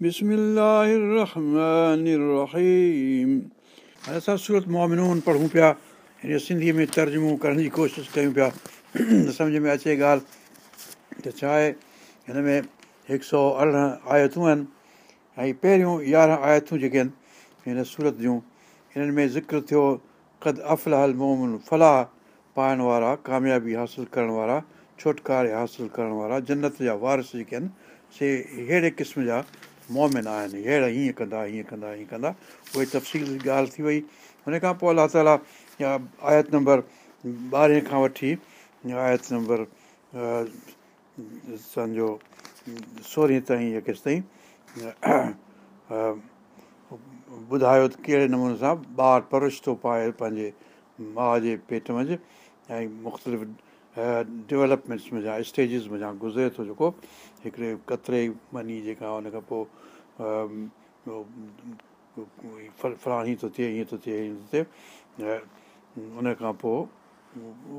असां सूरत मुआामिनून पढ़ूं पिया हिन सिंधीअ में तर्जुमो करण जी कोशिशि कयूं पिया सम्झ में अचे ॻाल्हि त छा आहे हिन में हिकु सौ अरिड़हं आयतूं आहिनि ऐं पहिरियों यारहं आयतूं जेके आहिनि हिन सूरत जूं हिननि में ज़िक्र थियो कद अफ़ल हल मोमन फलाह पाइण वारा कामयाबी हासिलु करण वारा छुटकारे हासिलु करण वारा जन्नत जा वारस जेके आहिनि से अहिड़े क़िस्म जा मोमिन आहिनि अहिड़ा हीअं कंदा हीअं कंदा हीअं कंदा उहे तफ़सील जी ॻाल्हि थी वई हुन खां पोइ अलाह ताला या आयत नंबर ॿारहें खां वठी आयत नंबर सम्झो सोरहीं ताईं या केसिताईं ॿुधायो त कहिड़े नमूने सां ॿारु परोश थो पाए पंहिंजे माउ जे पेट मंझि ऐं मुख़्तलिफ़ डेवलपमेंट्स में जा स्टेजिस में या गुज़िरे थो जेको हिकिड़े कतिरे ई वञी जेका उन खां पोइ फलाणी थो थिए हीअं थो थिए थो थिए उन खां पोइ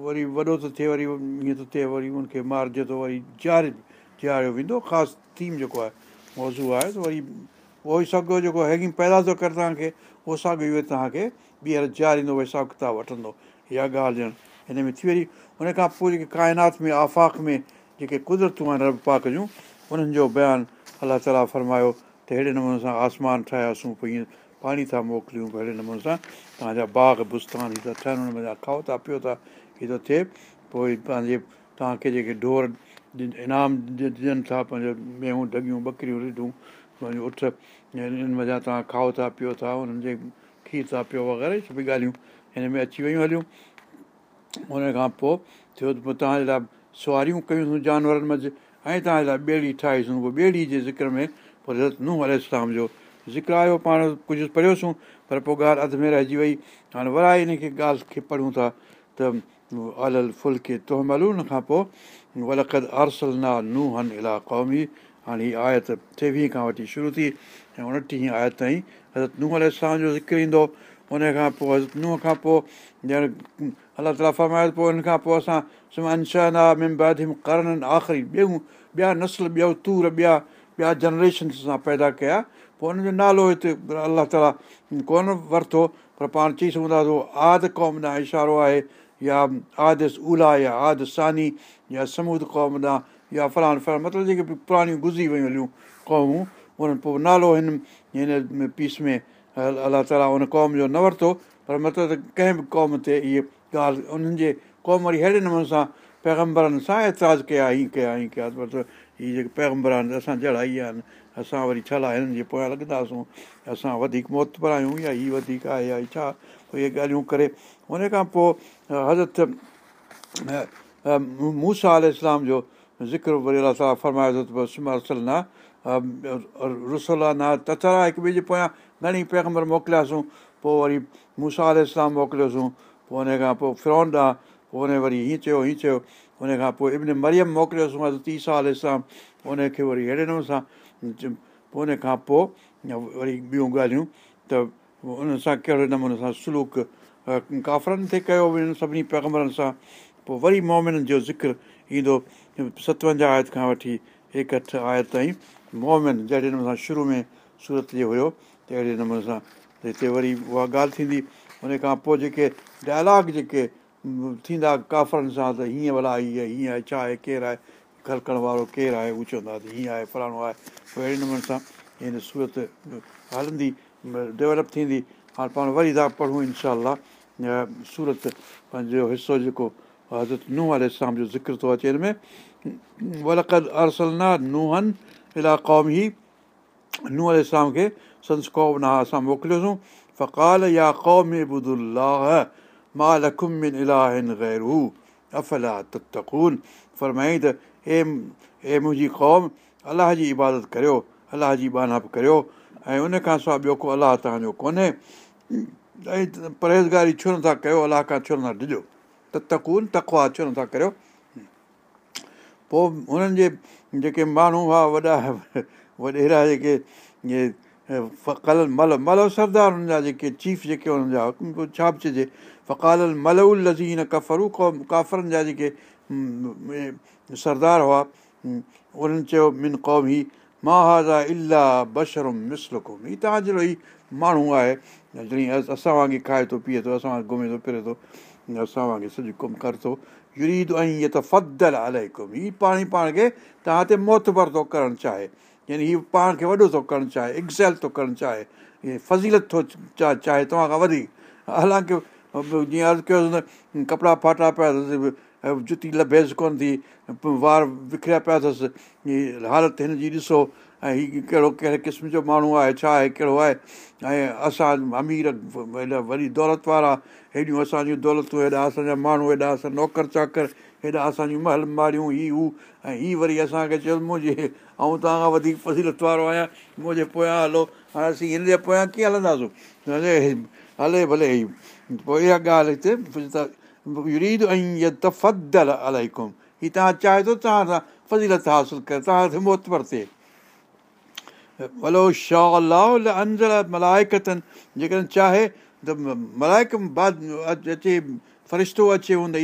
वरी वॾो थो थिए वरी ईअं थो थिए वरी उनखे मारिजे थो वरी जारे जारियो वेंदो ख़ासि थीम जेको आहे मौज़ू आहे त वरी उहो ई साॻियो जेको हैगिंग पैदा थो करे तव्हांखे उहो साॻियो ई तव्हांखे ॿीहर जारींदो वरी हिसाबु किताबु वठंदो इहा ॻाल्हि ॼणु हिन में थी वरी हुन खां पोइ जेके काइनात में आफ़ाक़ में जेके कुदरतूं आहिनि रब पाक जूं उन्हनि जो बयानु अलाह ताला फ़रमायो त अहिड़े नमूने सां आसमान ठाहियासीं पोइ ईअं पाणी था मोकिलियूं अहिड़े नमूने सां तव्हांजा बाग बुस्तान हीअ ठहनि हुन में खाओ था पियो था हीअ त थिए पोइ पंहिंजे तव्हांखे जेके ढोर इनाम ॾियनि था पंहिंजो मेहूं डगियूं ॿकरियूं पंहिंजो उठ इन मज़ा तव्हां खाओ था पियो था हुननि जे खीर था पियो वग़ैरह सभई ॻाल्हियूं हिन में अची वियूं हलियूं हुन खां पोइ थियो त पोइ तव्हां लाइ सुवारियूं कयूंसीं जानवरनि मंझि ऐं तव्हांजे लाइ ॿेड़ी ठाहीसूं पोइ ॿेड़ी जे ज़िक्र में पोइ हज़रत नूह अरेस्थान जो ज़िक्र आयो पाण कुझु पढ़ियोसीं पर पोइ ॻाल्हि अध में रहिजी वई हाणे वराए खे ॻाल्हि खे पढ़ूं था त आलल फुल्के तोह मलूं खां पोइ वलखद अरसल आरसलना नूहन इला क़ौमी हाणे हीअ आयत टेवीह खां वठी शुरू थी ऐं उणटीह आयत ताईं हज़रत नूह अरए साम जो ज़िक्र ईंदो उन खां पोइ नुंहुं खां पोइ ॼण अलाह ताला फ़रमायो पोइ हिन खां पोइ असां करननि आख़िरी ॿियूं ॿिया नसल ॿियूं तूर ॿिया ॿिया जनरेशन सां पैदा कया पोइ उनजो नालो हिते अलाह ताला कोन वरितो पर पाण चई सघूं था त उहो आदि क़ौम ॾांहुं इशारो आहे या आदस उला या सानी या समूद क़ौम ॾांहुं या फलान फ़रान मतिलबु जेके पुराणियूं गुज़री वियूं हलियूं क़ौमूं उन्हनि पोइ नालो हिन हिन पीस में अलाह ताला उन क़ौम जो न वरितो पर मतिलबु त कंहिं बि क़ौम ते इहे ॻाल्हि उन्हनि जे क़ौम वरी अहिड़े नमूने सां पैगम्बरनि सां एतिराज़ु कया हीअं कया ई कया मतिलबु हीअ जेके पैगम्बर आहिनि असां जहिड़ा ई आहिनि असां वरी छा लाइ हिननि जे पोयां लॻंदासीं असां वधीक मोहतर आहियूं या हीअ वधीक आहे या छा इहे ॻाल्हियूं करे उन खां पोइ हज़रत मूसा आल इस्लाम जो ज़िक्र वरी अलाह ताला फरमायो त सुमर सलाह रसोला ना ततरा हिकु ॿिए जे पोयां घणी पैगम्बर मोकिलियासीं पोइ वरी मूसा इस्लाम मोकिलियोसीं पोइ हुन खां पोइ फ्रॉन्ड आहे पोइ हुन वरी हीअं चयो हीअं चयो उनखां पोइ इमिन मरियम मोकिलियोसीं टीसा आसाम उन हुनखे वरी अहिड़े नमूने सां पोइ उन खां पोइ वरी ॿियूं ॻाल्हियूं त उन सां कहिड़े नमूने सां सलूक काफ़रनि ते कयो वरी सभिनी पैगम्बरनि सां पोइ वरी मोमिननि जो ज़िक्र ईंदो सतवंजाहु आयत खां वठी एकहठि आयत ताईं मोमिन जहिड़े नमूने सां शुरू में सूरत जो हुयो त अहिड़े नमूने सां हिते वरी उहा ॻाल्हि थींदी उन खां पोइ जेके डायलॉग जेके थींदा काफ़रनि सां त हीअं भला हीअ आहे हीअं आहे छा आहे केरु आहे खलकण वारो केरु आहे उहो चवंदा त हीअं आहे फलाणो आहे पोइ अहिड़े नमूने सां हिन सूरत हलंदी डेवलप थींदी हाणे पाण वरी था पढ़ूं इनशा सूरत पंहिंजो हिसो जेको हज़रत नूह वारे साम्हूं ज़िक्र थो अचे हिन में वलकद अर्सलना नूहनि इलाही क़ौम ई नू अल इस्लाम खे संस क़ौम न असां मोकिलियोसीं फ़क़ाल या क़ौम मां फ़रमाई त हे हे मुंहिंजी क़ौम अलाह जी इबादत करियो अलाह जी बानप करियो ऐं उनखां सवाइ ॿियो को अलाह तव्हांजो कोन्हे ऐं परहेज़गारी छो नथा कयो अलाह खां छो नथा ॾिजो त तकून ततवा छो नथा करियो पोइ हुननि जे जेके माण्हू हुआ वॾा वॾे अहिड़ा जेके इहे फ़कालनि मल मलह सरदार हुननि जा जेके चीफ जेके हुननि जा हुकुम छा छापजे फ़क़ालल मलउ लज़ीन कफ़र क़ौम काफ़रनि जा जेके सरदार हुआ उन्हनि चयो मिन क़ौम ई माहाज़ा इलाह बशरम मिस्र क़ौम हीउ तव्हां जहिड़ो ई माण्हू आहे जॾहिं असां वांगुरु खाए थो पीए थो असां वांगुरु घुमे थो फिरे थो असां वांगुरु सॼो कमु करे थो जुरीदु ऐं त फ़दल अलाए क़ौम हीअ पाण ई पाण खे तव्हां ते मोहतर थो करणु चाहे यानी हीउ पाण खे वॾो थो करणु चाहे एग्ज़ल थो करणु चाहे इहे फज़ीलत थो चा चाहे तव्हां खां वधीक हालांकि जीअं अर्ज़ु कयो कपिड़ा फाटा पिया अथसि जुती लभेज़ कोन्ह थी वार विखरिया पिया अथसि हीअ हालति हिन जी ॾिसो ऐं हीउ कहिड़ो कहिड़े क़िस्म जो माण्हू आहे छा आहे कहिड़ो आहे ऐं असां अमीर वरी दौलत वारा हेॾियूं असांजी दौलतूं हेॾा असांजा माण्हू हेॾा असां नौकर चाकर हेॾा असांजूं महल मारियूं हीअ हू ऐं हीअ वरी असांखे चयो मुंहिंजे ऐं तव्हां खां वधीक फज़ीलत वारो आहियां मुंहिंजे पोयां हलो हाणे असीं हिन जे पोयां कीअं हलंदासीं हले भले पोइ इहा ॻाल्हि हिते ऐं अलाई हीअ तव्हां चाहे थो तव्हां सां फज़ीलत हासिलु कयो तव्हां खे मोतबर थिए भलो शाह जेकॾहिं चाहे त मलाइक बाद अचे फ़रिश्तो अचे हूंद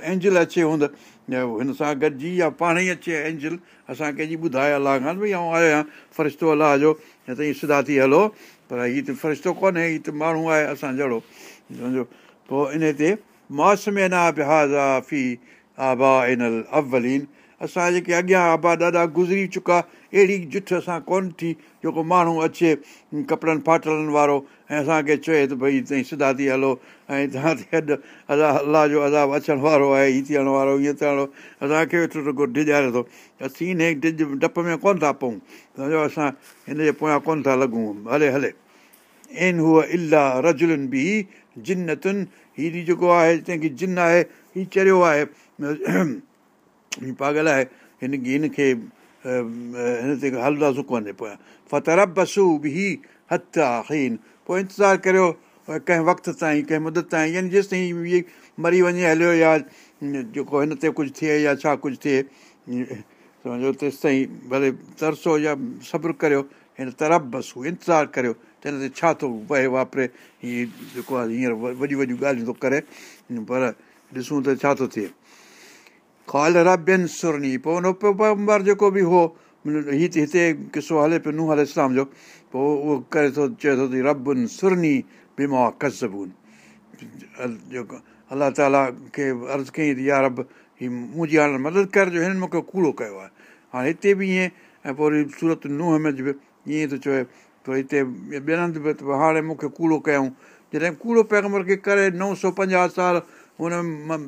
एंजल अचे हूंद हिन सां गॾिजी या पाण ई अचे एंजल असां कंहिंजी ॿुधाए अलाह खां भई आऊं आयो आहियां फ़रिश्तो अलाह जो न त हीअ सुधा थी हलो पर हीअ त फ़रिश्तो कोन्हे हीअ त माण्हू आहे असां जहिड़ो सम्झो पोइ इन ते मौसम अञा बि फी आबा इनल अवलीन असां जेके अॻियां आबा ॾाढा गुज़री चुका अहिड़ी झुठ असां कोन थी जेको माण्हू अचे कपिड़नि फाटलनि वारो ऐं असांखे चए त भई त सिधा थी हलो ऐं हितां ते अॼु अलाह अलाह जो अदाब अचण वारो आहे हीअ थियण वारो ईअं थियण वारो असांखे डिॼारे थो असीं हिन ढिॼ डप में कोन था पऊं सम्झो असां हिन जे पोयां कोन था लॻूं हले हले एन हूअ इलाह रजुलनि बि जिनतुनि ही जेको आहे तंहिंखे जिन आहे हीअ चरियो आहे पागल आहे हिन हिनखे हिन ते हलंदासूं कोने पोयां फतरब बसू बि हथु आखीन पोइ इंतज़ारु करियो कंहिं वक़्त ताईं कंहिं मुदत ताईं यानी जेसि ताईं इहे मरी वञे हलियो या जेको हिन ते कुझु थिए या छा कुझु थिए सम्झो तेसि ताईं भले तरसो या सब्रु करियो हिन तरब बसू इंतज़ारु करियो त हिन ते छा थो वहे वापरे हीअ जेको आहे हींअर वॾियूं वॾियूं ॻाल्हियूं थो करे पर ॾिसूं त छा थो थिए काल रबियन सुरनी पोइ हुन पैकर जेको बि हो हीअ हिते किसो हले पियो नूह हले साम जो पोइ उहो करे थो चए थो त रबनि सुरणी बीमा कसबून जेको अलाह ताला खे अर्ज़ु कयईं त यार रब हीअ मुंहिंजी हाणे मदद कर जो हिननि मूंखे कूड़ो कयो आहे हाणे हिते बि ईअं ऐं पोइ वरी सूरत नूह में बि ईअं थो चए थो हिते ॿियनि हंधि बि हाणे मूंखे कूड़ो कयूं जॾहिं कूड़ो पैगंबर खे करे नव सौ पंजाहु साल हुन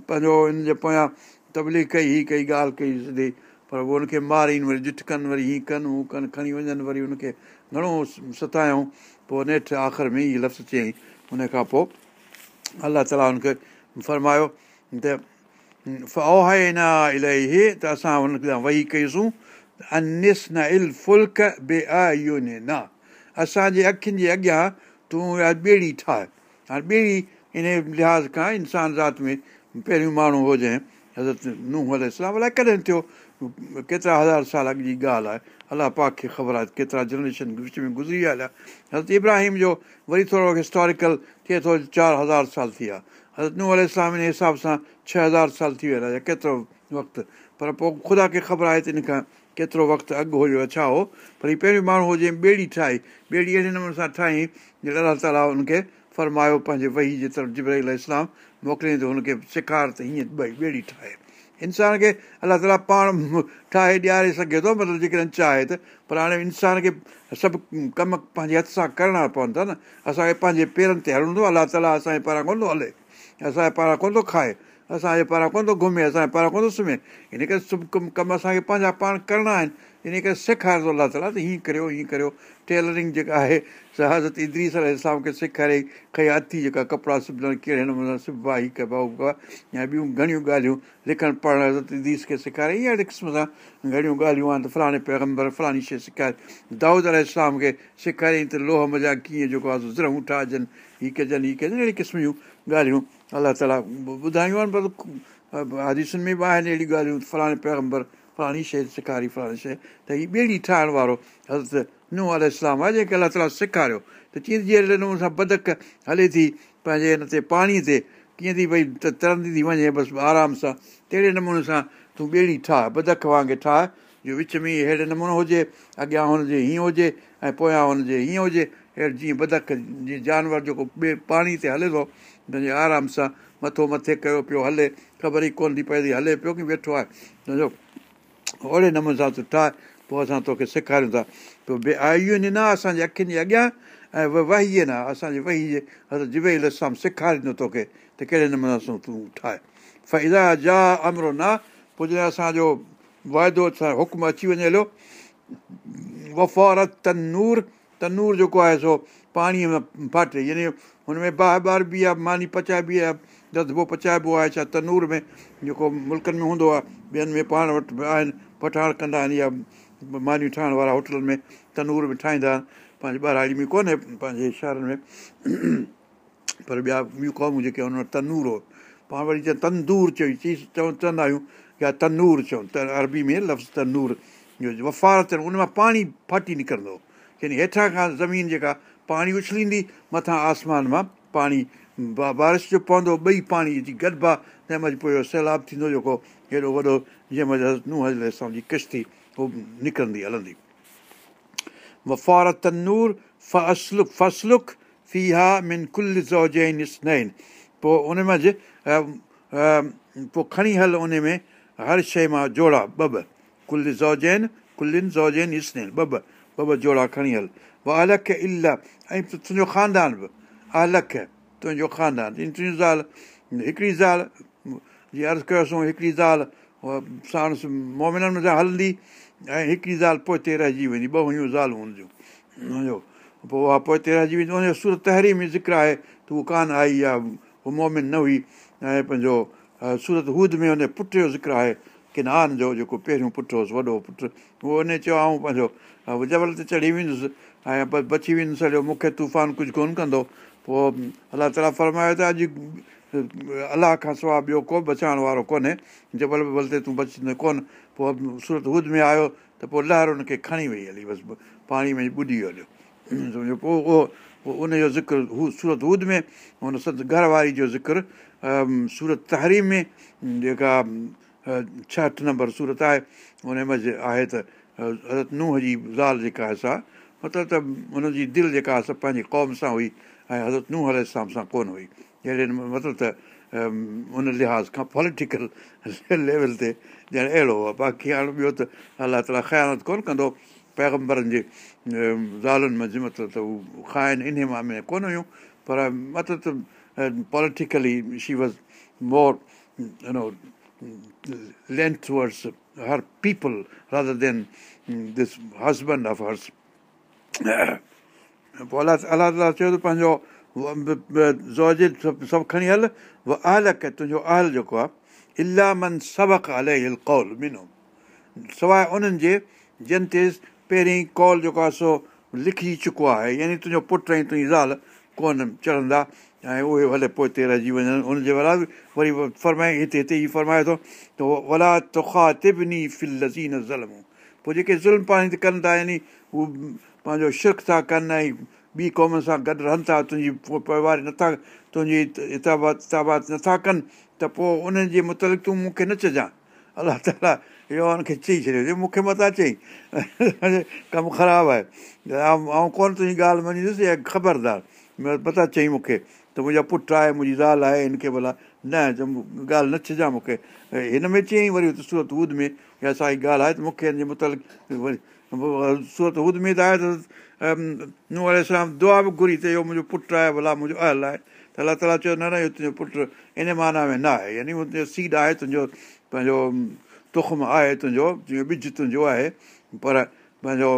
पंहिंजो हिन जे पोयां तबली कई हीअ कई ॻाल्हि कई सिधी पर उहो हुनखे मारीनि वरी झिठ कनि वरी हीअं कनि हू कनि खणी वञनि वरी हुनखे घणो सतायऊं पोइ नेठि आख़िर में हीअ लफ़्ज़ हुन खां पोइ अलाह ताला हुनखे फ़रमायो त फ़ाइन इलाही इहे त असां हुन वेही अनिस न इल फुल्क बे न असांजे अखियुनि जे अॻियां तूं ॿेड़ी ठाहे हाणे ॿेड़ी इन लिहाज़ खां इंसान ज़ाति में पहिरियों माण्हू हुजे हज़रत नूह अलाए कॾहिं थियो केतिरा हज़ार साल अॻु जी ॻाल्हि आहे अलाह पाक खे ख़बर आहे केतिरा जनरेशन विच में गुज़री विया हलिया हज़रत इब्राहिम जो वरी थोरो हिस्टोरिकल थिए थो चारि हज़ार साल थी विया हज़रत नूह अल हिसाब सां छह हज़ार साल थी विया या केतिरो वक़्तु पर पोइ ख़ुदा खे ख़बर आहे त इन खां केतिरो वक़्तु अॻु हुयो छा हो पर हीअ पहिरियों माण्हू हुजे ॿेड़ी ठाही ॿेड़ी अहिड़े नमूने सां ठाही अलाह ताला हुनखे फरमायो पंहिंजे वही जे तरफ़ जिबर इस्लाम मोकिलियईं त हुनखे सेखार त हीअं ॿई ॿेड़ी ठाहे इंसान खे अलाह ताला पाण ठाहे ॾियारे सघे थो मतिलबु जेकॾहिं चाहे त पर हाणे इंसान खे सभु कम पंहिंजे हथ सां करणा पवनि था न असांखे पंहिंजे पेरनि ते हलणो अलाह ताला असांजे पारां कोन थो हले असांजे पारां कोन थो खाए असांजे पारां कोन थो घुमे असांजे पारां कोन थो सुम्हे इन करे सभु कमु कमु असांखे पंहिंजा पाण करिणा आहिनि इन करे सेखारे थो अलाह ताला त हीअं करियो हीअं करियो टेलरिंग जेका आहे सा हज़रत इदरी अलाए इस्लाम खे सेखारियो ख़याती जेका कपिड़ा सिबजनि कहिड़े नमूने सां सिबो आहे हीउ का उहा या ॿियूं घणियूं ॻाल्हियूं लिखणु पढ़णु हज़रत इदरीस खे सेखारियई अहिड़े क़िस्म सां घणियूं ॻाल्हियूं आहिनि त फलाणे पैगंबर फलाणी शइ सेखारे दाऊद अल इस्लाम खे सेखारियईं त लोह मज़ा कीअं जेको आहे ज़रू ठाहिजनि हीअ कजनि हीअ कजनि अहिड़ी क़िस्म जूं ॻाल्हियूं अलाह ताला ॿुधायूं आहिनि पर हदीसुनि में बि आहिनि अहिड़ियूं ॻाल्हियूं फलाणे पैगंबर फलाणी शइ सेखारी फलाणी शइ त हीअ ॿेड़ी ठाहिण वारो हज़रत इन अल इस्लाम आहे जेके अलाह ताला सेखारियो त जीअं जहिड़े नमूने सां बदक हले थी पंहिंजे हिन ते पाणीअ ते कीअं थी भई त तरंदी थी वञे बसि आराम सां तहिड़े नमूने सां तूं ॿेड़ी ठाहे बदक वांगुरु ठाहे जो विच में अहिड़े नमूने हुजे अॻियां हुनजे हीअं हुजे ऐं पोयां हुनजे हीअं हुजे अहिड़ो जीअं बदक जीअं जानवर जेको ॿिए पाणी ते हले थो पंहिंजे आराम सां मथो मथे कयो पियो हले ख़बर ई कोन थी पए थी हले पियो की वेठो आहे सम्झो अहिड़े नमूने सां तूं ठाहे पोइ असां तोखे सेखारियूं था पोइ बे आयूं न असांजे अखियुनि जे अॻियां ऐं वही न असांजे वही जे हर जिवल सां सेखारींदो तोखे त कहिड़े नमूने सां तूं ठाहे फैदा जा अमरो न पोइ जॾहिं असांजो वाइदो असांजो हुकुम अची वञे हलो वफ़ारत तनूर तनूर जेको आहे सो पाणीअ में फाटे यानी हुनमें बार बि आहे मानी पचाइबी आहे दधिबो पचाइबो आहे छा तनूर में जेको मुल्कनि में हूंदो आहे ॿियनि में पाण वटि आहिनि पठाण कंदा आहिनि या मानियूं ठाहिण वारा होटलनि में तनूर बि ठाहींदा आहिनि पंहिंजे ॿार बि कोन्हे पंहिंजे शहरनि में पर ॿिया ॿियूं क़ौमूं जेके आहिनि वटि तनूर हो पाण वरी चवनि तंदूर चई चीज़ चव चवंदा आहियूं या तनूर चऊं त अरबी में लफ़्ज़ तनूर जो वफ़ार वफ़ारत उन मां पाणी फाटी निकिरंदो यानी हेठां खां ज़मीन जेका पाणी उछलींदी मथां आसमान मां पाणी बारिश जो पवंदो ॿई पाणी जी गॾबा तंहिं महिल पोइ सैलाब थींदो जेको हेॾो वॾो जंहिं महिल नूह जी किश्ती उहो निकिरंदी हलंदी वफ़ार तनूर फ़सलुख फ़सलुक फ़िहा मिन कुल ज़ौ जैन इसनैन पोइ उनमें पोइ खणी हल उन में हर शइ मां जोड़ा ॿ कुल ज़ौ कुलिन कुल स्नैन ॿ ॿ ॿ जोड़ा खणी हल व अलख इल ऐं तुंहिंजो ख़ानदान बि अलख तुंहिंजो ख़ानदान ॿीं टीं ज़ाल हिकिड़ी ज़ाल जीअं अर्ज़ु कयोसीं हिकिड़ी ज़ाल साण मोमिननि सां हलंदी ऐं हिकिड़ी ज़ाल पोइ ते रहिजी वेंदी ॿ हुयूं ज़ालूं हूंदियूं हुनजो पोइ उहा पोइ ते रहिजी वेंदी हुनजो सूरत तहरी में ज़िक्र आहे त उहा कान आई आहे उहो मोमिन न हुई ऐं पंहिंजो सूरत हूद में हुन पुट जो ज़िक्र आहे किन आन जो जेको पहिरियों पुटु हुउसि वॾो पुटु उहो उन चयो आऊं पंहिंजो जबल ते चढ़ी वेंदुसि ऐं बची वेंदुसि मूंखे तूफ़ान कुझु कोन्ह कंदो पोइ अलाह ताला फरमायो त अॼु अलाह खां सवाइ ॿियो को बचाइण वारो कोन्हे जबल बबल ते तूं बचंदो कोन पोइ सूरत हुद में आयो त पोइ लहर हुनखे खणी वई हली बसि पाणी में ॿुॾी हलियो सम्झो पोइ उहो पोइ उनजो ज़िक्र हू सूरत हुद में उन सदि घरवारी जो ज़िक्र सूरत तहरी में जेका छहठि नंबर सूरत आहे उन जे आहे त हज़रत नूह जी ज़ाल जेका आहे सा मतिलबु त हुनजी दिलि जेका आहे सभु पंहिंजी क़ौम सां हुई ऐं हज़त नूहर हिसाब सां कोन हुई अहिड़े मतिलबु त उन लिहाज़ खां पॉलिटिकल लेवल ते ॼण अहिड़ो हुओ बाक़ी हाणे ॿियो त अलाह ताला ख़्याल कोन कंदो पैगम्बरनि जे ज़ालुनि में मतिलबु त हू खाइन इन मामले में कोन हुयूं पर मतिलबु त politically she was more you know length lengthwise her people rather than this husband of hers पोइ अलाह अलाह ताला चयो त पंहिंजो सभु सभु खणी हल व तुंहिंजो अहल जेको आहे मन सबक कौल मिनो सवाइ उन्हनि जे जिन ते पहिरीं कौल जेको आहे सो लिखी चुको आहे यानी तुंहिंजो पुटु ऐं तुंहिंजी ज़ाल कोन चढ़ंदा ऐं उहे भले पोइ हिते रहिजी वञनि उनजे वला वरी फरमाए हिते हिते ई फरमाए थो त वला तोखा फिल लज़ीन ज़ुल्म पोइ जेके ज़ुल्म पाणी कनि था यानी उहो पंहिंजो शिरक था कनि ऐं ॿी क़ौम सां गॾु रहनि था तुंहिंजी पोइ नथा तुंहिंजी हिताबात नथा कनि त पोइ उन्हनि जे मुतालिक़ तूं मूंखे न चइजां अलाह ताला इहो हुनखे चई छॾियो मूंखे मथां चई कमु ख़राबु आहे कोन तुंहिंजी ॻाल्हि मञींदुसि ऐं ख़बरदार मथां चई मूंखे त मुंहिंजा पुटु आहे मुंहिंजी ज़ाल आहे हिनखे भला न ॻाल्हि न छॾां मूंखे हिन में चई वरी सूरत ॿूद में इहा साई ॻाल्हि आहे त मूंखे हिन जे मुतालिक़ूरत हुद में त आहे त दुआ बि घुरी त इहो मुंहिंजो पुटु आहे भला मुंहिंजो अहल आहे त अलाह ताला चयो न न इहो तुंहिंजो पुटु इन माना में न आहे यानी हुन सीड आहे तुंहिंजो पंहिंजो तुख़म आहे तुंहिंजो ॿिज तुंहिंजो आहे पर पंहिंजो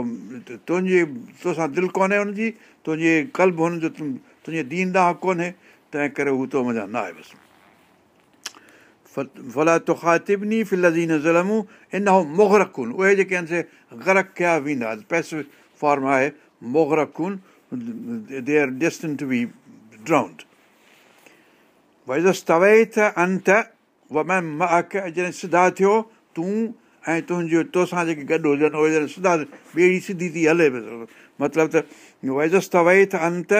तुंहिंजी तोसां दिलि कोन्हे हुनजी तुंहिंजी कल्ब हुनजो तुंहिंजे दीनदाह कोन्हे तंहिं करे हू तो मञा न आहे बसि फलात ख़ातिबनी फिलज़ीन ज़ुलमूं इन हू मोहरखुन उहे जेके आहिनि से गरक कया वेंदा पेसो फॉर्म आहे मोगरखुन they are destined to be drowned वाइदस्तव अंत वमैम महक जॾहिं सिधा थियो तूं ऐं तुंहिंजो तोसां जेके गॾु हुजनि उहे जॾहिं सिधा ॿेड़ी सिधी थी हले मतिलबु त वैदस्तवै त अंत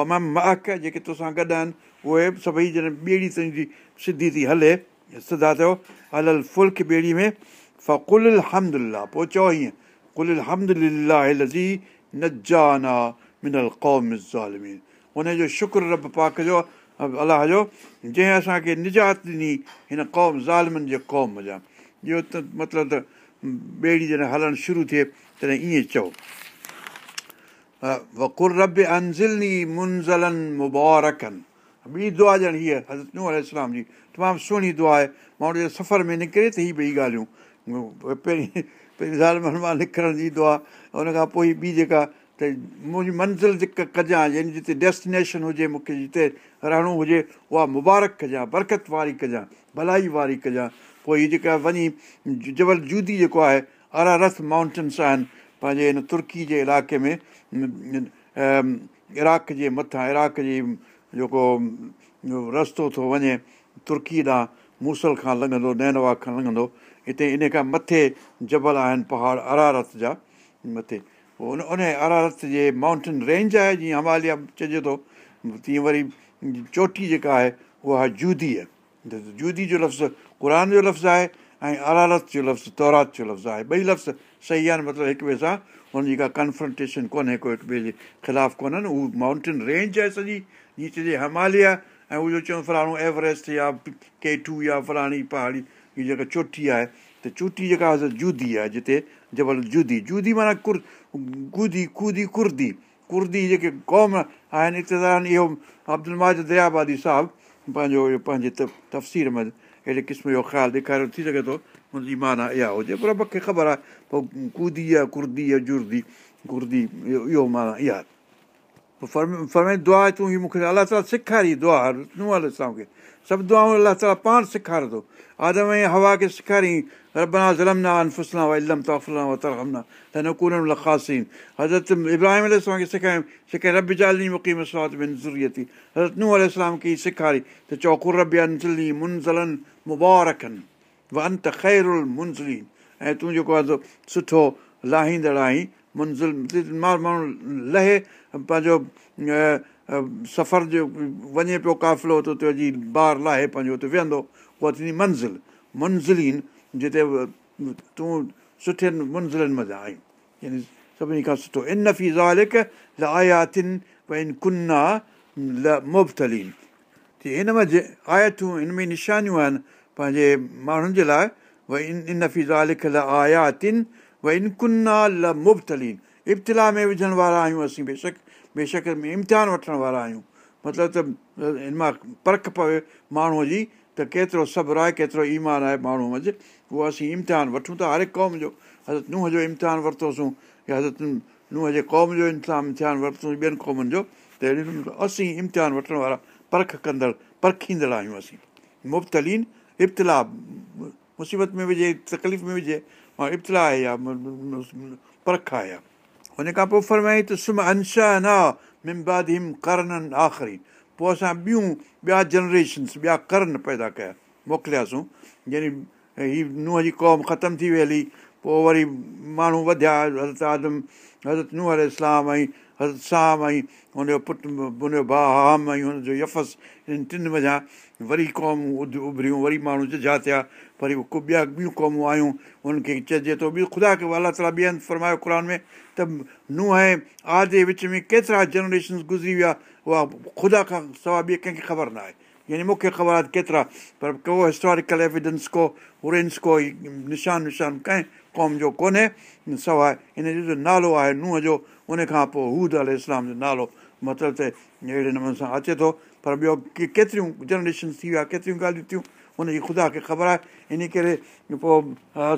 उमैम महक जेके तोसां गॾु आहिनि उहे सभई जॾहिं ॿेड़ी तुंहिंजी सिधी थी हले सदाल फुल्की में जंहिं असांखे निजात ॾिनी हिन क़ौम ज़ाल जे क़ौम जा इहो त मतिलबु त ॿेड़ी जॾहिं हलणु शुरू थिए तॾहिं ईअं चओ दुआनाम जी तमामु सुहिणी दुआ आहे माण्हू सफ़र में निकिरे त थी ॿई ॻाल्हियूं पहिरीं पहिरीं ज़ाल मां निकिरण जी दुआ आहे उनखां पोइ ॿी जेका त मुंहिंजी मंज़िल जेका कजां यानी जिते डेस्टिनेशन हुजे मूंखे जिते रहणो हुजे उहा मुबारक कजांइ बरक़त वारी कजांइ भलाई वारी कजांइ पोइ हीअ जेका वञी जबल जूदी जेको आहे अरारस माउंटेन्स आहिनि पंहिंजे हिन तुर्की जे इलाइक़े में इराक जे मथां इराक जी जेको रस्तो थो वञे तुर्की ॾांहुं मूसल खां लंघंदो नैनवा खां लंघंदो हिते इन खां मथे जबल आहिनि पहाड़ अरारत जा मथे पोइ उन उन अरारत जे माउंटेन रेंज आहे जीअं हमालिया चइजे थो तीअं वरी चोटी जेका आहे उहा आहे जुधीअ जुधी जो लफ़्ज़ क़ुर जो लफ़्ज़ आहे ऐं अरारत जो लफ़्ज़ तौरात जो लफ़्ज़ आहे ॿई लफ़्ज़ सही आहिनि मतिलबु हिक ॿिए सां हुनजी का कंफ्रंटेशन कोन्हे को हिक ॿिए जे ख़िलाफ़ु कोन्हनि उहा माउंटेन रेंज आहे सॼी जीअं चइजे हमालिया ऐं उहो चवनि फलाणो एवरेस्ट या के टू या फलाणी पहाड़ी हीअ जेका चोटी आहे त चोटी जेका आहे जूदी आहे जिते जबल जूदी जूदी माना कुर गुदी कुदी कुर्दी कुर्दी जेके क़ौम आहिनि इक़्तेदार आहिनि इहो अब्दुल माजिद दयाबादी साहबु पंहिंजो इहो पंहिंजे त तफ़सीर में अहिड़े क़िस्म जो ख़्यालु ॾेखारियो थी सघे थो हुनजी माना इहा हुजे पर मूंखे ख़बर आहे पोइ कूदी आहे कुर्दी आहे जुर्दी कुर्दी इहो इहो माना इहा आहे पोइ फरम फरमाई दुआ तूं हीउ मूंखे अलाह ताला सेखारी दुआ रतनू अलाम खे सभु दुआऊं अलाह ताला पाण सेखारे थो आदम ऐं हवा खे सेखारी रबना ज़लमना इलम तफ़नाकूरम ल ख़ासिम हज़रत इब्राहिम अल खे सेखारियऊं सिख रब ज़ाली मुक़ीम सी रतनू अलाम खे हीअ सेखारी त चौखुर रबी अनसल मुन ज़लन मुबा रखनि त ऐं तू जेको आहे सुठो लाहींदड़ आहीं मुंज़िल माण्हू लहे पंहिंजो सफ़र जो वञे पियो क़ाफ़िलो त उते अॼु ॿार लाहे पंहिंजो उते वेहंदो उहा थींदी मंज़िल मुंज़िलीन जिते तूं सुठियुनि मुंज़िलनि मज़ा आई यानी सभिनी खां सुठो इन नफ़ीज़ ज़ालिक लिख ल आया अथनि भई इन कुन्ना मुबतलीन थी इनम जे आया थियूं हिन में निशानियूं आहिनि पंहिंजे माण्हुनि जे लाइ भई इन ज़ालिक ल आयातिन भई मुबतलीन इब्तिला में विझण वारा आहियूं असीं बेशक बेशक में इम्तिहान वठण वारा आहियूं मतिलबु त हिन मां परख पवे माण्हूअ जी त केतिरो सब्र आहे केतिरो ईमान आहे माण्हूअ मंझि उहो असीं इम्तिहान वठूं था हर हिकु क़ौम जो हज़रत नूह जो इम्तिहान वरितोसीं या हज़रत नूह जे क़ौम जो इम्तिहान इम्तिहान वरितोसीं ॿियनि क़ौमुनि जो त असीं इम्तिहान वठण वारा परख कंदड़ परखींदड़ आहियूं असीं मुबतलीन इब्तिला मुसीबत में विझे तकलीफ़ में विझे ऐं इब्तिला आहे परख आहे हुन खां पोइ फर्माईं त सुम अंसा दिम करननि आख़िरी पोइ असां ॿियूं ॿिया जनरेशन्स ॿिया करन पैदा कया मोकिलियासीं यानी हीअ नुंहुं जी क़ौम ख़तमु थी वई हली पोइ वरी माण्हू वधिया हज़रत आदम हज़रत नूह अली इस्लाम ऐं हज़रत साम ऐं हुनजो पुटु हुनजो भाउ हाम ऐं हुनजो यफ़स हिन टिनि वञा वरी क़ौमूं उध उभरियूं वरी माण्हू जझा थिया वरी ॿिया ॿियूं क़ौमूं आहियूं उनखे चइजे थो ॿियो ख़ुदा खे अलाह ताला ॿिए हंधि फरमायो क़ुर में त नुंहं आज जे विच में केतिरा जनरेशन गुज़री विया उहा ख़ुदा खां सवाइ ॿिए कंहिंखे ख़बर न आहे यानी मूंखे ख़बर आहे त केतिरा पर को हिस्टोरिकल एविडेंस को कोन्स को निशान विशान कंहिं क़ौम जो कोन्हे सवाइ हिन जो नालो आहे नूह जो उनखां पोइ हूद अल इस्लाम जो नालो मतिलबु त अहिड़े नमूने सां अचे थो पर ॿियो के केतिरियूं जनरेशन थी विया केतिरियूं ॻाल्हियूं थियूं हुनजी ख़ुदा खे ख़बर आहे इन करे पोइ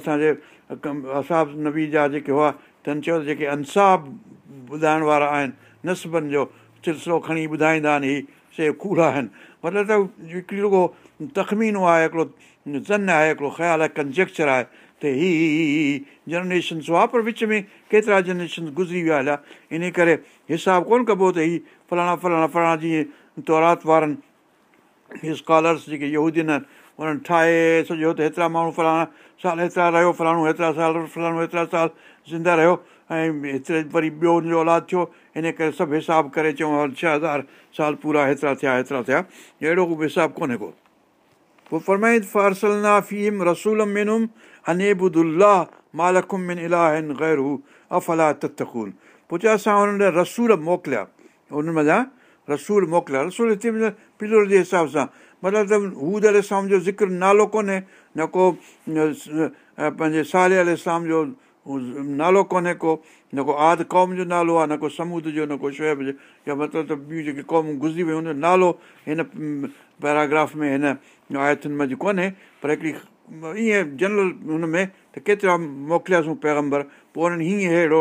असांजे असाब नबी जा जेके हुआ त चयो जेके अंसाब ॿुधाइण वारा आहिनि नसबनि जो सिलसिलो खणी ॿुधाईंदा आहिनि ही से कूड़ आहिनि मतिलबु त हिकिड़ी रुॻो तखमीनो आहे हिकिड़ो ज़न आहे हिकिड़ो ख़्यालु आहे कंजेक्चर आहे त हीअ जनरेशन्स हुआ पर विच में केतिरा जनरेशन गुज़री विया हुआ इन करे हिसाबु कोन्ह कबो त हीउ फलाणा फलाणा फलाणा जीअं तौरात वारनि इहे स्कॉलर्स जेके यहूदियुनि उन्हनि ठाहे सॼो त हेतिरा माण्हू फलाणा साल हेतिरा रहियो फलाणो हेतिरा साल फलाणो हेतिरा साल ज़िंदा रहियो ऐं हेतिरे वरी ॿियो हुनजो औलाद थियो इन करे सभु हिसाबु करे चऊं छह हज़ार साल पूरा हेतिरा थिया हेतिरा थिया अहिड़ो को बि हिसाबु कोन्हे को पोइ फ़ीम मेनुम हनेबुल्लाह मालखुमिन इलाहन ग़ैरु अफ़लाह ततखूल पोइ चओ असां हुन रसूल मोकिलिया हुन मथां रसूल मोकिलिया रसूल हिते पिलर जे हिसाब सां मतिलबु त हू आल इस्लाम जो ज़िक्र नालो कोन्हे न को पंहिंजे साले अल इस्लाम जो नालो कोन्हे को न को आदि क़ौम जो नालो आहे न को समूद जो न को शइ जो या मतिलबु त ॿियूं जेके क़ौम गुज़री वियूं हुनजो नालो हिन पैराग्राफ में हिन आयतुनि में कोन्हे पर हिकिड़ी ईअं जनरल हुन में त केतिरा मोकिलियासीं पैगम्बर पोइ उन्हनि हीअं अहिड़ो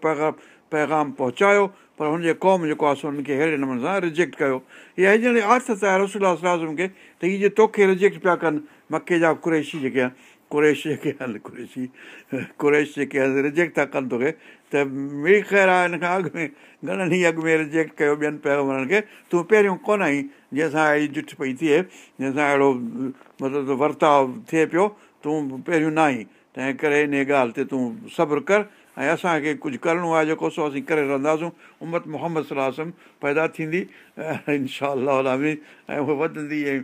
पैगाम पैगाम पहुचायो पर हुनजे कौम जेको आहे सो हुनखे अहिड़े नमूने सां रिजेक्ट कयो इहा ॼणी आथत आहे रसोल्ला सरम खे त हीअ जे तोखे रिजेक्ट पिया कनि मके जा कुरेशी जेके आहिनि कुरेश जेके आहिनि कुरेशी कुरेश जेके आहिनि रिजेक्ट था कनि तोखे त मी ख़ैर आहे हिन खां अॻु में घणनि ई अॻु में रिजेक्ट कयो ॿियनि पैगमरनि खे तूं पहिरियों कोन आई जंहिंसां अहिड़ी झिठ पई थिए जंहिंसां अहिड़ो मतिलबु वर्ताव थिए पियो तूं पहिरियों न आई तंहिं करे इन ॻाल्हि ते तूं सब्रु कर ऐं असांखे कुझु करिणो आहे जेको सो असीं करे रहंदासीं उमत मोहम्मद सलाहु पैदा थींदी ऐं इनशा ऐं उहा वधंदी ऐं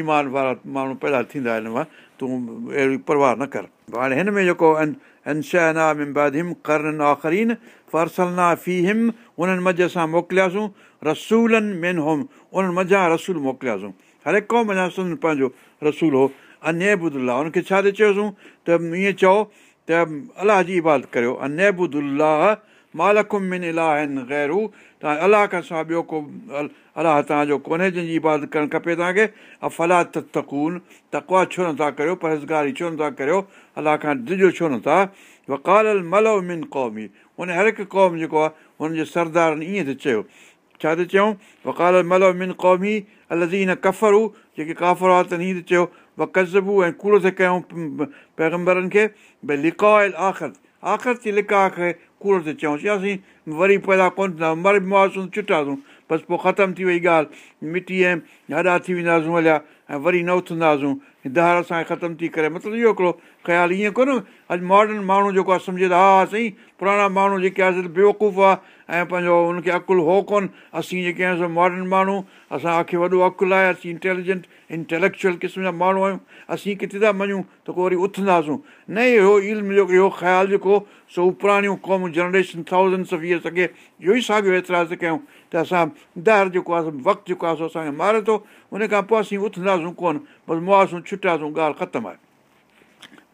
ईमान वारा माण्हू पैदा थींदा हिन मां तूं अहिड़ी परवाह न कर हाणे हिन में जेको आहिनि करन आख़रीन फरसलना फ़ीहिम उन्हनि मझ असां मोकिलियासीं रसूलनि मेन होम उन्हनि मझा रसूल मोकिलियासीं हर हिकु क़ौम सुन पंहिंजो रसूल हो अनेबुदुल्ला हुनखे छा त चयोसूं त ईअं चओ त अलाह जी इबादत करियो अनेबुदुल्ला मालखुम मिन इलाह आहिनि गैरूं तव्हां अलाह खां सवाइ ॿियो को अलाह तव्हांजो कोन्हे जंहिंजी इबादत करणु खपे तव्हांखे अफ़ला त तकून तकवा छो नथा करियो परहेज़गारी छो नथा करियो अलाह खां ॾिजो छो नथा वकाल अल मिन क़ौमी हुन हर हिकु क़ौम जेको आहे हुनजे सरदारनि ईअं त चयो छा त चयऊं वकाल अल मिन क़ौमी अलज़ीन कफ़र हू जेके काफ़रातनि ईअं त चयो वज़बू ऐं कूड़ ते कयूं पैगम्बरनि खे भई लिकायल आख़िर आख़िर थी लिका खे कूड़ ते चऊंसियासीं वरी पैदा कोन थींदा मर बिसीं चिटासूं बसि पोइ ख़तमु थी वई ॻाल्हि मिटी ऐं हॾा थी वेंदासीं हलिया ऐं वरी न उथंदासीं दहर दार असांखे ख़तमु थी करे मतिलबु इहो हिकिड़ो ख़्यालु ईअं कोन अॼु मॉडन माण्हू जेको आहे सम्झे त हा साईं पुराणा माण्हू जेके आहे बेवकूफ़ आहे ऐं पंहिंजो हुनखे अकुलु हो कोन असीं जेके आहे मॉडन माण्हू असां आखे वॾो अकुलु आहे असीं इंटेलिजेंट इंटेलेक्चुअल क़िस्म जा माण्हू आहियूं असीं किथे था मञूं त पोइ वरी उथंदासूं न इहो इल्म जो इहो ख़्यालु जेको सो पुराणियूं क़ौमूं जनरेशन थाउज़न ऑफ वीह अॻे इहो ई साॻियो एतिरा कयूं त असां दर जेको आहे वक़्तु जेको आहे सो असांखे मारे थो उन खां पोइ असीं उथंदासूं कोन बसि मुआसूं छुटियासूं ॻाल्हि ख़तमु आहे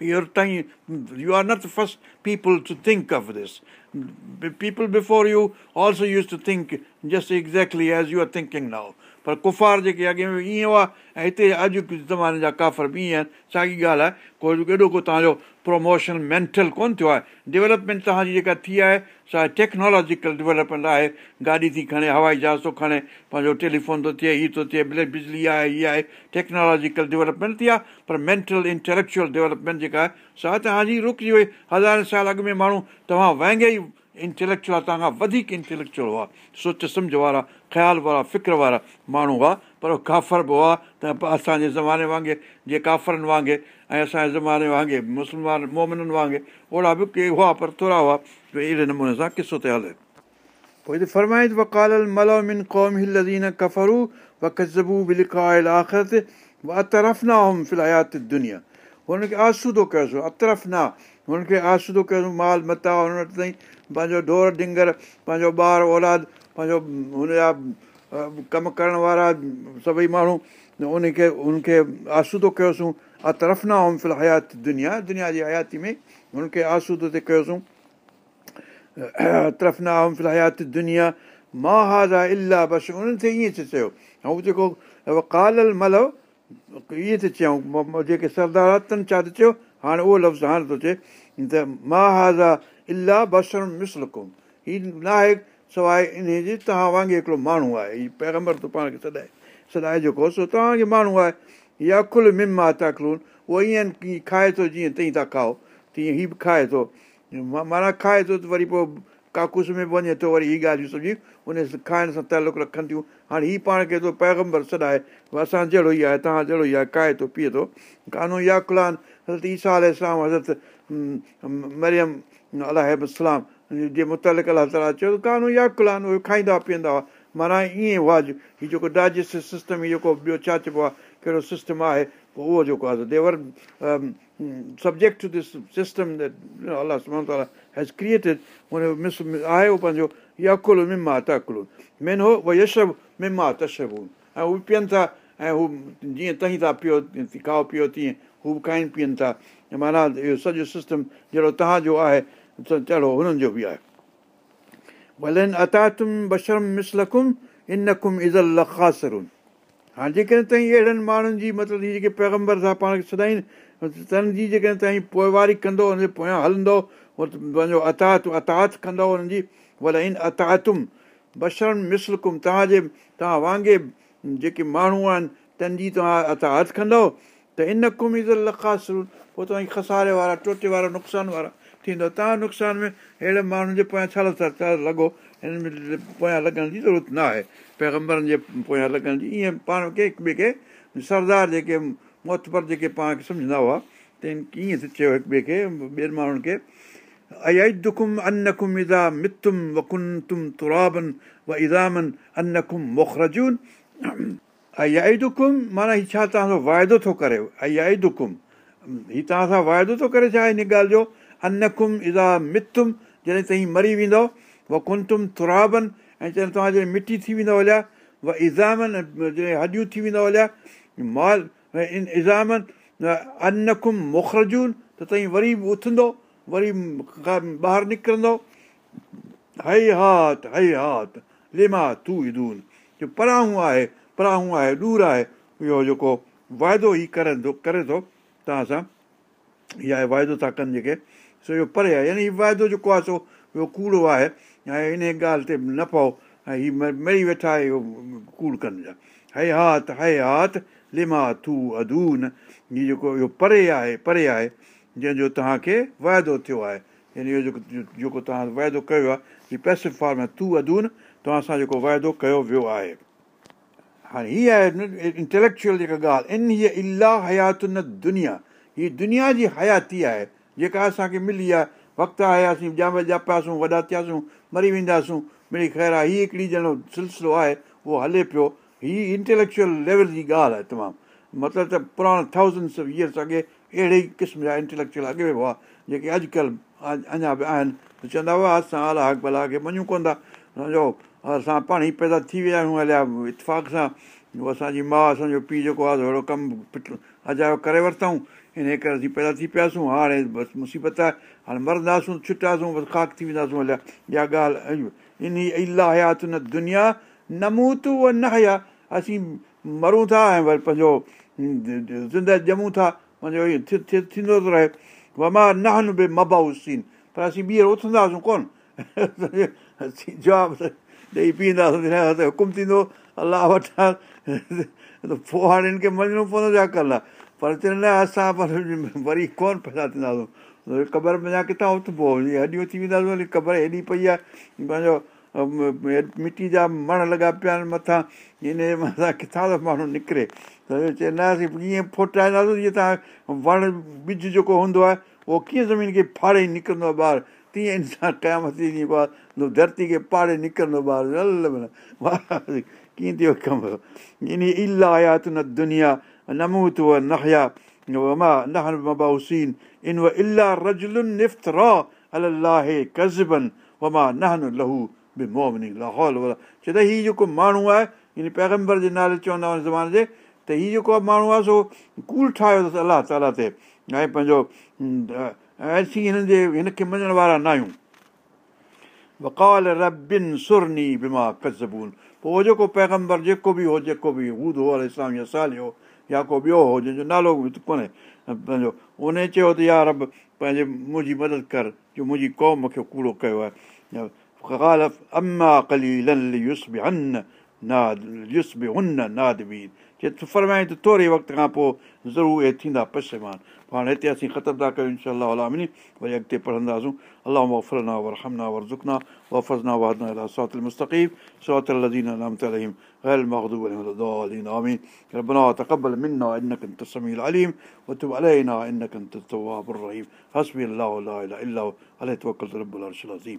यर ताईं you are not the first people to think of this people before you also used to think just exactly as you are thinking now पर कुफार जेके अॻे बि ईअं हुआ ऐं हिते अॼु ज़माने जा काफ़र बि ईअं आहिनि साॻी ॻाल्हि आहे को एॾो को तव्हांजो प्रमोशन मेंटल कोन्ह थियो आहे डेवलपमेंट तव्हांजी जेका थी आहे छाहे टेक्नोलॉजिकल डेवलपमेंट आहे गाॾी थी खणे हवाई जहाज़ थो खणे पंहिंजो टेलीफोन थो थिए हीअ थो थिए बिल बिजली आहे हीअ आहे टेक्नोलॉजिकल डेवलपमेंट थी आहे पर मेंटल इंटेलेक्चुअल डेवलपमेंट जेका आहे छाहे तव्हांजी रुकिजी वई हज़ारे साल अॻु में माण्हू तव्हां वांगे ई इंटेलेक्चुअल तव्हांखां वधीक इंटलेक्चुअल हुआ सोच सम्झ वारा ख़्यालु वारा फ़िक्र वारा माण्हू हुआ पर काफ़र बि हुआ त असांजे ज़माने वांगुरु जे काफ़रनि वांगुरु ऐं असांजे ज़माने वांगुरु मुस्लमान मोमिननि वांगुरु ओड़ा बि के हुआ पर थोरा हुआ अहिड़े नमूने सां किसो ते हले पोइ वकालू बि लिखायल आख़िरत अतरफना ओम फिलयात दुनिया हुनखे आसूदो कयोसीं अतरफ़ना हुनखे आसूदो कयोसूं माल मता हुन वटि ताईं पंहिंजो ढोर ॾींहं पंहिंजो ॿार औलाद पंहिंजो हुनजा कम करण वारा सभई माण्हू उनखे हुनखे आसूदो कयोसूं अतरफ़ना ओम फिल दुनिया दुनिया जी हयाती में हुनखे आसूदो ते कयोसूं तरफ़नाफ़त दुनिया मां हाज़ा अलाह बसर उन्हनि खे ईअं थी चयो ऐं जेको कालल मलहो इएं थी चयऊं जेके सरदारतन छा त चयो हाणे उहो लफ़्ज़ु हाणे थो चए त मा हाज़ा अलाह बशरम मिस्रकुम हीउ नाहे सवाइ इन जे तव्हां वांगुरु हिकिड़ो माण्हू आहे ही पैगमर थो पाण खे सदाए सदाए जेको सो तव्हांखे माण्हू आहे हीअ खुल मिम मां ता खिल ईअं कीअं खाए थो जीअं तई त खाओ तीअं हीउ बि खाए थो माना खाए थो त वरी पोइ काकूस में बि वञे थो वरी हीअ ॻाल्हियूं सम्झी उन खाइण सां तालुक रखनि थियूं हाणे हीअ पाण खे थो पैगम्बर सॾाए असां जहिड़ो ई आहे तव्हां जहिड़ो ई आहे खाए थो पीए थो कानो या कानू हज़रत ईसा अलाम हज़रत मरियम जे मुतालिक़ अलाह ताला चयो कानो या याकुलान उहे खाईंदा पीअंदा हुआ माना ईअं हुआज हीउ जेको डाइजेस्टिव सिस्टम जेको ॿियो छा चइबो आहे कहिड़ो सिस्टम आहे पोइ उहो जेको आहे देवर सब्जेक्ट ते सिस्टम अलाह क्रिएटिड हुनजो मिस आहे पंहिंजो यकुल मिम आहे तखुलु मेन हो यश्यप में तश्यपु ऐं हू पीअनि था ऐं हू जीअं तई तव्हां पियो खाओ पियो तीअं हू बि खाइनि पीअनि था माना इहो सॼो सिस्टम जहिड़ो तव्हांजो आहे चढ़ो हुननि जो बि आहे भले अता तुम बशरम मिसलुम इनखुम इज़ासरुनि हाणे जेकॾहिं तईं अहिड़नि माण्हुनि जी मतिलबु जेके पैगम्बर था पाण खे तन जी जेकॾहिं तव्हांजी पोइवारी कंदो हुनजे पोयां हलंदो पंहिंजो अताहत अताहत कंदो हुननि जी भले इन अताहतुम बशरम मिसलकुम तव्हांजे तव्हां वांगुरु जेके माण्हू आहिनि तन जी तव्हां अताहत कंदो त इन कुमीज़ लखास पोइ तव्हांजी खसारे वारा टोटे वारा नुक़सान वारा थींदो तव्हां नुक़सान में अहिड़े माण्हुनि जे पोयां छा लथा लॻो हिन में पोयां लॻण जी ज़रूरत न आहे पैगम्बरनि जे पोयां लॻण जी ईअं पाण खे हिक ॿिए खे सरदार जेके मोहतर जेके पाण खे सम्झंदा हुआ त कीअं चयो हिकु ॿिए खे ॿियनि माण्हुनि खे अयाई दुखुम अन नखुम मितुम वकुन तुम तुराबन व ईज़ामन अनखुम मोखरजून अयाई दुखुम माना हीउ छा तव्हांजो वाइदो थो करे अयाई दुखुम हीउ तव्हां सां वाइदो थो करे छा हिन ॻाल्हि जो अनखुम इज़ा मितुम जॾहिं तव्हीं मरी वेंदो व कुं तुम तुराबन ऐं तव्हां जॾहिं मिटी थी वेंदो हलिया व इज़ामन जॾहिं हॾियूं थी वेंदो हलिया माल ऐं इन इज़ामनि अनखुम मोखरजून त तव्हीं वरी बि उथंदो वरी ॿाहिरि निकिरंदो हई हात हई हात लेमा तू ई जो पराहूं आहे पराहूं आहे डूर आहे इहो जेको वाइदो ई करंदो करे थो तव्हां सां इहा वाइदो था कनि जेके सो इहो परे आहे यानी हीउ वाइदो जेको आहे सो इहो कूड़ो आहे ऐं इन ॻाल्हि ते न पओ ऐं हीअ मरी वेठा आहे इहो कूड़ कनि जा हई हात हई हात लिमा तू अदून हीअ जेको इहो परे आहे परे आहे जंहिंजो तव्हांखे वाइदो थियो आहे यानी इहो जेको जेको तव्हां वाइदो कयो आहे हीअ फॉर्म आहे तू अदून तव्हां सां जेको वाइदो कयो वियो आहे हाणे हीअ आहे इंटेलेक्चुअल जेका ॻाल्हि इन हीअ इलाह हयातुनि दुनिया हीअ दुनिया जी हयाती आहे जेका असांखे मिली आहे वक़्तु आयासीं जाम जा वॾा थियासीं मरी वेंदासीं मिड़ी ख़ैरु आहे हीअ हिकिड़ी ॼणो सिलसिलो आहे उहो हले पियो हीअ इंटेलेक्चुअल लेवल जी ॻाल्हि आहे तमामु मतिलबु त पुराणा थाउज़ंड्स ऑफ ईयर्स अॻे अहिड़े ई क़िस्म जा इंटलेक्चुअल अॻे हुआ जेके अॼुकल्ह अञा बि आहिनि चवंदा हुआ असां अलाह अकबला खे मञूं कोन था सम्झो असां पाण ई पैदा थी विया आहियूं हलिया इतफ़ाक़ सां असांजी माउ असांजो पीउ जेको आहे अहिड़ो कमु अजायो करे वरितऊं इन करे असीं पैदा थी पियासीं हाणे बसि मुसीबत आहे हाणे मरंदासीं छुटियासीं बसि खाक थी वेंदासीं हलिया इहा ॻाल्हि इन इलाह हयात न दुनिया नमूं त उहा न हया असीं मरूं था ऐं वरी पंहिंजो ज़िंदगी ॼमूं था पंहिंजो इहो थींदो थो रहे वमा न हन बि मबाउसीन पर असीं ॿीहर उथंदासीं कोन असीं जवाबु ॾेई पीअंदासीं हुकुम थींदो अलाह वठां फुहाणनि हिनखे मञिणो पवंदो छा कल्ह आहे पर चाहे असां पर वरी कोन पैदा थींदासीं क़बर मञा किथां उथिबो हॾियूं थी वेंदासीं वरी ख़बर हेॾी पई आहे पंहिंजो मिटी जा मण लॻा पिया आहिनि मथां इन जे मथां किथां थो माण्हू निकिरे त चवंदा हुआसीं ईअं जीअं तव्हां वण ॿिज जेको हूंदो आहे उहो कीअं ज़मीन खे फाड़े ई निकिरंदो आहे ॿारु तीअं इंसानु क़ाइम थी धरती खे पाड़े निकिरंदो ॿारु कीअं थी वियो कमु इन इला आया त न दुनिया न मूं त उहा इलाह वमा निफ़्त रह इन विला रजलुनि वमा नहन लहू बि लाहौल चए त हीउ जेको माण्हू आहे यानी पैगम्बर जे नाले चवंदा हुआ ज़माने ते त हीउ जेको माण्हू आहे सो कूल ठाहियो अथसि अलाह ताला ते ऐं पंहिंजो असीं हिननि जे हिनखे मञण वारा न आहियूं वकाल रबिन सुरनी बिमा कज़बून पोइ उहो जेको पैगम्बर जेको बि हो जेको बि हू इस्लाम या हो या को ॿियो हो जंहिंजो नालो बि कोन्हे पंहिंजो उन चयो त यार पंहिंजे मुंहिंजी मदद कर जो मुंहिंजी क़ौम मूंखे कूड़ो कयो आहे فقال اما قليلا ليصبحن ناد ليصبحن نادمين چي فرمائي توري وقت کان پو ضرور اي ٿيندا پشيمان پاڻ هتي اسين ختم ٿا ڪريون انشاء الله العالمين وري اڳتي پڙهندا سون اللهم اغفر لنا وارحمنا وارزقنا وافزنا وهدنا الى صراط المستقيم صراط الذين انعمت عليهم غير المغضوب عليهم ولا الضالين امين ربنا تقبل منا انك انت السميع العليم وتب علينا انك انت التواب الرحيم حسبي الله لا اله الا هو عليه توكلت رب العرش العظيم